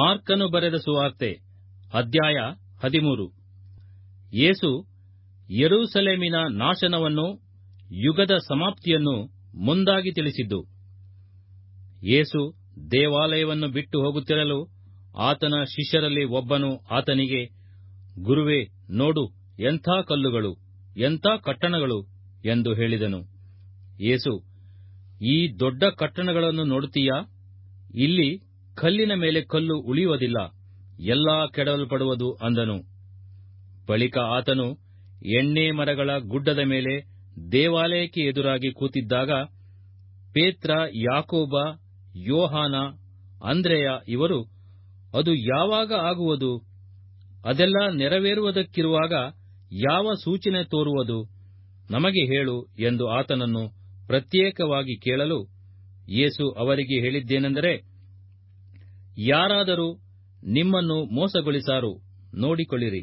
ಮಾರ್ಕನು ಬರೆದ ಸುವಾರ್ತೆ, ಅಧ್ಯಾಯ ಹದಿಮೂರು. ಯೇಸು ಯೆರೂಸಲೇಮಿನ ನಾಶನವನ್ನು, ಯುಗದ ಸಮಾಪ್ತಿಯನ್ನು ಮುಂದಾಗಿ ತಿಳಿಸಿದ್ದು. ಯೇಸು ದೇವಾಲಯವನ್ನು ಬಿಟ್ಟು ಹೋಗುತ್ತಿರಲು ಆತನ ಶಿಷ್ಯರಲ್ಲಿ ಒಬ್ಬನು ಆತನಿಗೆ, ಗುರುವೇ, ನೋಡು, ಎಂಥ ಕಲ್ಲುಗಳು, ಎಂಥ ಕಟ್ಟಣಗಳು ಎಂದು ಹೇಳಿದನು. ಯೇಸು ಈ ದೊಡ್ಡ ಕಟ್ಟಣಗಳನ್ನು ನೋಡುತ್ತೀಯಾ? ಇಲ್ಲಿ ಕಲ್ಲಿನ ಮೇಲೆ ಕಲ್ಲು ಉಳಿಯುವುದಿಲ್ಲ, ಎಲ್ಲಾ ಕೆಡವಲ್ಪಡುವುದು ಅಂದನು. ಬಳಿಕ ಆತನು ಎಣ್ಣೆ ಮರಗಳ ಗುಡ್ಡದ ಮೇಲೆ ದೇವಾಲಯಕ್ಕೆ ಎದುರಾಗಿ ಕೂತಿದ್ದಾಗ ಪೇತ್ರ, ಯಾಕೋಬ, ಯೋಹಾನ, ಅಂದ್ರೆಯ ಇವರು, ಅದು ಯಾವಾಗ ಆಗುವುದು? ಅದೆಲ್ಲ ನೆರವೇರುವುದಕ್ಕಿರುವಾಗ ಯಾವ ಸೂಚನೆ ತೋರುವುದು? ನಮಗೆ ಹೇಳು ಎಂದು ಆತನನ್ನು ಪ್ರತ್ಯೇಕವಾಗಿ ಕೇಳಲು ಯೇಸು ಅವರಿಗೆ ಹೇಳಿದ್ದೇನೆಂದರೆ ಯಾರಾದರೂ ನಿಮ್ಮನ್ನು ಮೋಸಗೊಳಿಸಾರು ನೋಡಿಕೊಳ್ಳಿರಿ.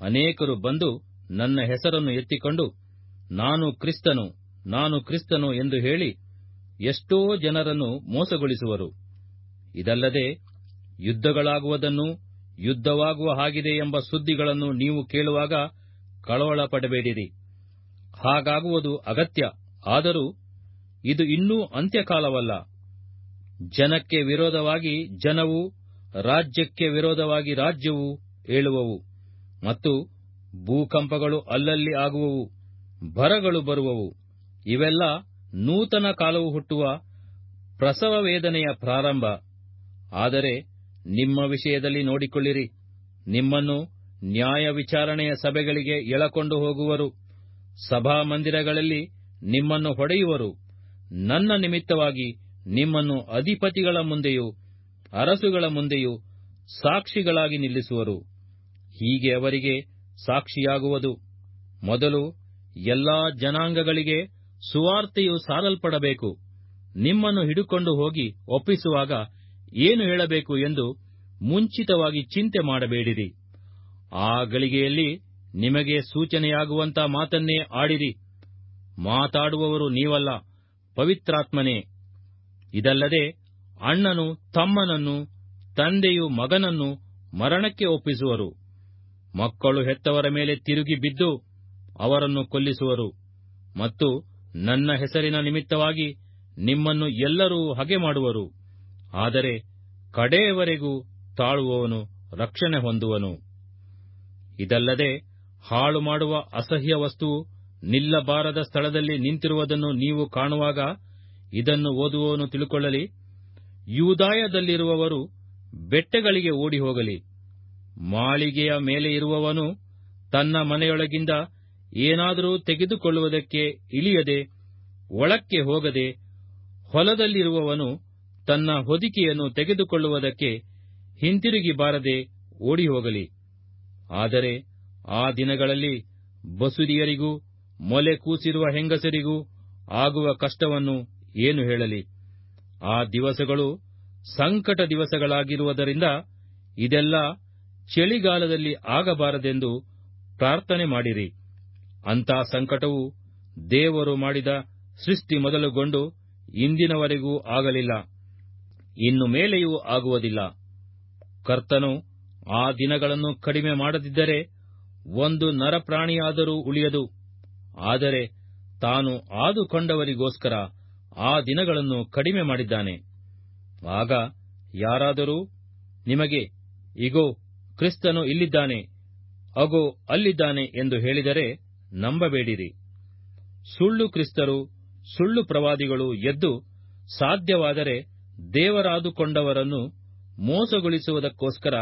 ಅನೇಕರು ಬಂದು ನನ್ನ ಹೆಸರನ್ನು ಎತ್ತಿಕೊಂಡು, ನಾನು ಕ್ರಿಸ್ತನು ನಾನು ಕ್ರಿಸ್ತನು ಎಂದು ಹೇಳಿ ಎಷ್ಟೋ ಜನರನ್ನು ಮೋಸಗೊಳಿಸುವರು. ಇದಲ್ಲದೆ ಯುದ್ಧಗಳಾಗುವುದನ್ನು ಯುದ್ಧವಾಗುವ ಹಾಗಿದೆ ಎಂಬ ಸುದ್ದಿಗಳನ್ನು ನೀವು ಕೇಳುವಾಗ ಕಳವಳ ಪಡಬೇಡಿರಿ ಹಾಗಾಗುವುದು ಅಗತ್ಯ, ಆದರೂ ಇದು ಇನ್ನೂ ಅಂತ್ಯಕಾಲವಲ್ಲ. ಜನಕ್ಕೆ ವಿರೋಧವಾಗಿ ಜನವು, ರಾಜ್ಯಕ್ಕೆ ವಿರೋಧವಾಗಿ ರಾಜ್ಯವು ಏಳುವವು ಮತ್ತು ಭೂಕಂಪಗಳು ಅಲ್ಲಲ್ಲಿ ಆಗುವವು ಬರಗಳು ಬರುವವು. ಇವೆಲ್ಲ ನೂತನ ಕಾಲವು ಹುಟ್ಟುವ ಪ್ರಸವ ವೇದನೆಯ ಪ್ರಾರಂಭ. ಆದರೆ ನಿಮ್ಮ ವಿಷಯದಲ್ಲಿ ನೋಡಿಕೊಳ್ಳಿರಿ. ನಿಮ್ಮನ್ನು ನ್ಯಾಯ ವಿಚಾರಣೆಯ ಸಭೆಗಳಿಗೆ ಎಳಕೊಂಡು ಹೋಗುವರು. ಸಭಾ ಮಂದಿರಗಳಲ್ಲಿ ನಿಮ್ಮನ್ನು ಹೊಡೆಯುವರು. ನನ್ನ ನಿಮಿತ್ತವಾಗಿ ನಿಮ್ಮನ್ನು ಅಧಿಪತಿಗಳ ಮುಂದೆಯೂ, ಅರಸುಗಳ ಮುಂದೆಯೂ ಸಾಕ್ಷಿಗಳಾಗಿ ನಿಲ್ಲಿಸುವರು. ಹೀಗೆ ಅವರಿಗೆ ಸಾಕ್ಷಿಯಾಗುವುದು. ಮೊದಲು ಎಲ್ಲಾ ಜನಾಂಗಗಳಿಗೆ ಸುವಾರ್ತೆಯು ಸಾರಲ್ಪಡಬೇಕು. ನಿಮ್ಮನ್ನು ಹಿಡುಕೊಂಡು ಹೋಗಿ ಒಪ್ಪಿಸುವಾಗ ಏನು ಹೇಳಬೇಕು ಎಂದು ಮುಂಚಿತವಾಗಿ ಚಿಂತೆ ಮಾಡಬೇಡಿರಿ. ಆ ಗಳಿಗೆಯಲ್ಲಿ ನಿಮಗೆ ಸೂಚನೆಯಾಗುವಂತ ಮಾತನ್ನೇ ಆಡಿರಿ. ಮಾತಾಡುವವರು ನೀವಲ್ಲ, ಪವಿತ್ರಾತ್ಮನೇ. ಇದಲ್ಲದೆ ಅಣ್ಣನು ತಮ್ಮನನ್ನು, ತಂದೆಯು ಮಗನನ್ನು ಮರಣಕ್ಕೆ ಒಪ್ಪಿಸುವರು. ಮಕ್ಕಳು ಹೆತ್ತವರ ಮೇಲೆ ತಿರುಗಿ ಬಿದ್ದು ಅವರನ್ನು ಕೊಲ್ಲಿಸುವರು. ಮತ್ತು ನನ್ನ ಹೆಸರಿನ ನಿಮಿತ್ತವಾಗಿ ನಿಮ್ಮನ್ನು ಎಲ್ಲರೂ ಹಗೆ ಮಾಡುವರು. ಆದರೆ ಕಡೆಯವರೆಗೂ ತಾಳುವವನು ರಕ್ಷಣೆ ಹೊಂದುವನು. ಇದಲ್ಲದೆ ಹಾಳು ಮಾಡುವ ಅಸಹ್ಯ ವಸ್ತುವು ನಿಲ್ಲಬಾರದ ಸ್ಥಳದಲ್ಲಿ ನಿಂತಿರುವುದನ್ನು ನೀವು ಕಾಣುವಾಗ ಇದನ್ನು ಓದುವವನು ತಿಳುಕೊಳ್ಳಲಿ. ಯೂದಾಯದಲ್ಲಿರುವವರು ಬೆಟ್ಟಗಳಿಗೆ ಓಡಿ ಹೋಗಲಿ. ಮಾಳಿಗೆಯ ಮೇಲೆ ಇರುವವನು ತನ್ನ ಮನೆಯೊಳಗಿಂದ ಏನಾದರೂ ತೆಗೆದುಕೊಳ್ಳುವುದಕ್ಕೆ ಇಳಿಯದೆ, ಒಳಕ್ಕೆ ಹೋಗದೆ, ಹೊಲದಲ್ಲಿರುವವನು ತನ್ನ ಹೊದಿಕೆಯನ್ನು ತೆಗೆದುಕೊಳ್ಳುವುದಕ್ಕೆ ಹಿಂತಿರುಗಿ ಬಾರದೆ ಓಡಿ ಹೋಗಲಿ. ಆದರೆ ಆ ದಿನಗಳಲ್ಲಿ ಬಸುರಿಯರಿಗೂ ಮೊಲೆ ಕೂಸಿರುವ ಹೆಂಗಸರಿಗೂ ಆಗುವ ಕಷ್ಟವನ್ನು ಏನು ಹೇಳಲಿ? ಆ ದಿವಸಗಳು ಸಂಕಟ ದಿವಸಗಳಾಗಿರುವುದರಿಂದ ಇದೆಲ್ಲ ಚಳಿಗಾಲದಲ್ಲಿ ಆಗಬಾರದೆಂದು ಪ್ರಾರ್ಥನೆ ಮಾಡಿರಿ. ಅಂಥ ಸಂಕಟವು ದೇವರು ಮಾಡಿದ ಸೃಷ್ಟಿ ಮೊದಲುಗೊಂಡು ಇಂದಿನವರೆಗೂ ಆಗಲಿಲ್ಲ. ಇನ್ನು ಮೇಲೆಯೂ ಆಗುವುದಿಲ್ಲ. ಕರ್ತನು ಆ ದಿನಗಳನ್ನು ಕಡಿಮೆ ಮಾಡದಿದ್ದರೆ ಒಂದು ನರಪ್ರಾಣಿಯಾದರೂ ಉಳಿಯದು. ಆದರೆ ತಾನು ಆದುಕೊಂಡವರಿಗೋಸ್ಕರ ಆ ದಿನಗಳನ್ನು ಕಡಿಮೆ ಮಾಡಿದ್ದಾನೆ. ಆಗ ಯಾರಾದರೂ ನಿಮಗೆ, ಇಗೋ, ಕ್ರಿಸ್ತನು ಇಲ್ಲಿದ್ದಾನೆ, ಅಗೋ, ಅಲ್ಲಿದ್ದಾನೆ ಎಂದು ಹೇಳಿದರೆ ನಂಬಬೇಡಿರಿ. ಸುಳ್ಳು ಕ್ರಿಸ್ತರು, ಸುಳ್ಳು ಪ್ರವಾದಿಗಳು ಎದ್ದು ಸಾಧ್ಯವಾದರೆ ದೇವರಾದುಕೊಂಡವರನ್ನು ಮೋಸಗೊಳಿಸುವುದಕ್ಕೋಸ್ಕರ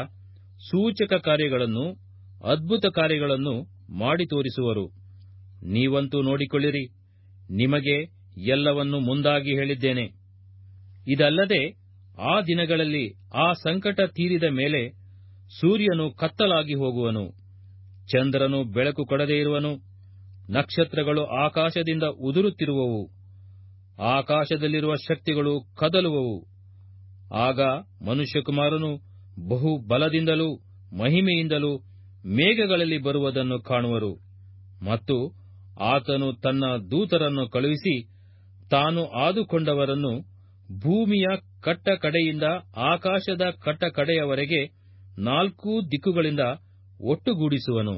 ಸೂಚಕ ಕಾರ್ಯಗಳನ್ನು, ಅದ್ಭುತ ಕಾರ್ಯಗಳನ್ನು ಮಾಡಿ ತೋರಿಸುವರು. ನೀವಂತೂ ನೋಡಿಕೊಳ್ಳಿರಿ, ನಿಮಗೆ ಎಲ್ಲವನ್ನು ಮುಂದಾಗಿ ಹೇಳಿದ್ದೇನೆ. ಇದಲ್ಲದೆ ಆ ದಿನಗಳಲ್ಲಿ ಆ ಸಂಕಟ ತೀರಿದ ಮೇಲೆ ಸೂರ್ಯನು ಕತ್ತಲಾಗಿ ಹೋಗುವನು. ಚಂದ್ರನು ಬೆಳಕು ಕೊಡದೇ ಇರುವನು. ನಕ್ಷತ್ರಗಳು ಆಕಾಶದಿಂದ ಉದುರುತ್ತಿರುವವು. ಆಕಾಶದಲ್ಲಿರುವ ಶಕ್ತಿಗಳು ಕದಲುವವು. ಆಗ ಮನುಷ್ಯಕುಮಾರನು ಬಹು ಬಲದಿಂದಲೂ ಮಹಿಮೆಯಿಂದಲೂ ಮೇಘಗಳಲ್ಲಿ ಬರುವುದನ್ನು ಕಾಣುವರು. ಮತ್ತು ಆತನು ತನ್ನ ದೂತರನ್ನು ಕಳುಹಿಸಿ ತಾನು ಆದುಕೊಂಡವರನ್ನು ಭೂಮಿಯ ಕಟ್ಟ ಕಡೆಯಿಂದ ಆಕಾಶದ ಕಟ್ಟ ಕಡೆಯವರೆಗೆ ನಾಲ್ಕೂ ದಿಕ್ಕುಗಳಿಂದ ಒಟ್ಟುಗೂಡಿಸುವನು.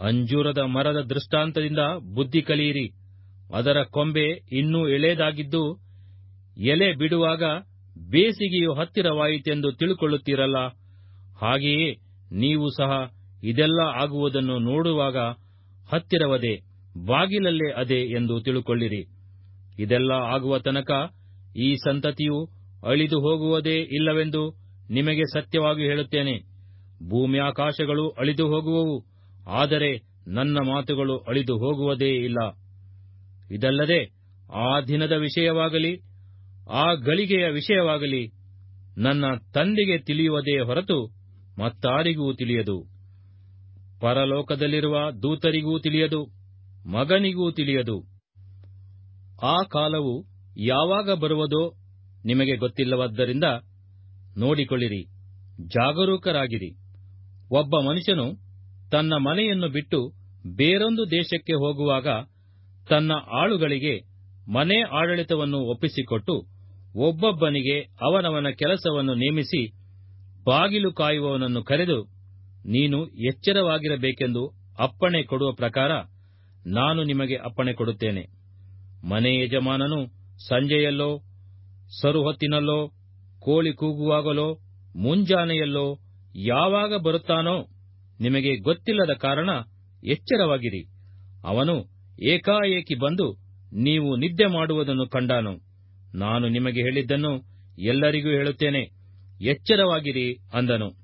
ಅಂಜೂರದ ಮರದ ದೃಷ್ಟಾಂತದಿಂದ ಬುದ್ಧಿ ಕಲಿಯಿರಿ. ಅದರ ಕೊಂಬೆ ಇನ್ನೂ ಎಳೆದಾಗಿದ್ದು, ಎಲೆ ಬಿಡುವಾಗ ಬೇಸಿಗೆಯು ಹತ್ತಿರವಾಯಿತೆಂದು ತಿಳುಕೊಳ್ಳುತ್ತೀರಲ್ಲ. ಹಾಗೆಯೇ ನೀವು ಸಹ ಇದೆಲ್ಲ ಆಗುವುದನ್ನು ನೋಡುವಾಗ ಹತ್ತಿರವದೆ, ಬಾಗಿಲಲ್ಲೇ ಅದೇ ಎಂದು ತಿಳುಕೊಳ್ಳಿರಿ. ಇದೆಲ್ಲ ಆಗುವ ತನಕ ಈ ಸಂತತಿಯು ಅಳಿದು ಹೋಗುವುದೇ ಇಲ್ಲವೆಂದು ನಿಮಗೆ ಸತ್ಯವಾಗಿ ಹೇಳುತ್ತೇನೆ. ಭೂಮ್ಯಾಕಾಶಗಳು ಅಳಿದು ಹೋಗುವವು, ಆದರೆ ನನ್ನ ಮಾತುಗಳು ಅಳಿದು ಹೋಗುವುದೇ ಇಲ್ಲ. ಇದಲ್ಲದೆ ಆ ದಿನದ ವಿಷಯವಾಗಲಿ, ಆ ಗಳಿಗೆಯ ವಿಷಯವಾಗಲಿ ನನ್ನ ತಂದೆಗೆ ತಿಳಿಯುವುದೇ ಹೊರತು ಮತ್ತಾರಿಗೂ ತಿಳಿಯದು. ಪರಲೋಕದಲ್ಲಿರುವ ದೂತರಿಗೂ ತಿಳಿಯದು, ಮಗನಿಗೂ ತಿಳಿಯದು. ಆ ಕಾಲವು ಯಾವಾಗ ಬರುವುದೋ ನಿಮಗೆ ಗೊತ್ತಿಲ್ಲವಾದ್ದರಿಂದ ನೋಡಿಕೊಳ್ಳಿರಿ, ಜಾಗರೂಕರಾಗಿರಿ. ಒಬ್ಬ ಮನುಷ್ಯನು ತನ್ನ ಮನೆಯನ್ನು ಬಿಟ್ಟು ಬೇರೊಂದು ದೇಶಕ್ಕೆ ಹೋಗುವಾಗ ತನ್ನ ಆಳುಗಳಿಗೆ ಮನೆ ಆಡಳಿತವನ್ನು ಒಪ್ಪಿಸಿಕೊಟ್ಟು ಒಬ್ಬೊಬ್ಬನಿಗೆ ಅವನವನ ಕೆಲಸವನ್ನು ನೇಮಿಸಿ ಬಾಗಿಲು ಕಾಯುವವನನ್ನು ಕರೆದು, ನೀನು ಎಚ್ಚರವಾಗಿರಬೇಕೆಂದು ಅಪ್ಪಣೆ ಕೊಡುವ ಪ್ರಕಾರ ನಾನು ನಿಮಗೆ ಅಪ್ಪಣೆ ಕೊಡುತ್ತೇನೆ. ಮನೆ ಯಜಮಾನನು ಸಂಜೆಯಲ್ಲೋ, ಸರುಹೊತ್ತಿನಲ್ಲೋ, ಕೋಳಿ ಕೂಗುವಾಗಲೋ, ಮುಂಜಾನೆಯಲ್ಲೋ ಯಾವಾಗ ಬರುತ್ತಾನೋ ನಿಮಗೆ ಗೊತ್ತಿಲ್ಲದ ಕಾರಣ ಎಚ್ಚರವಾಗಿರಿ. ಅವನು ಏಕಾಏಕಿ ಬಂದು ನೀವು ನಿದ್ದೆ ಮಾಡುವುದನ್ನು ಕಂಡಾನು. ನಾನು ನಿಮಗೆ ಹೇಳಿದ್ದನ್ನು ಎಲ್ಲರಿಗೂ ಹೇಳುತ್ತೇನೆ. ಎಚ್ಚರವಾಗಿರಿ ಅಂದನು.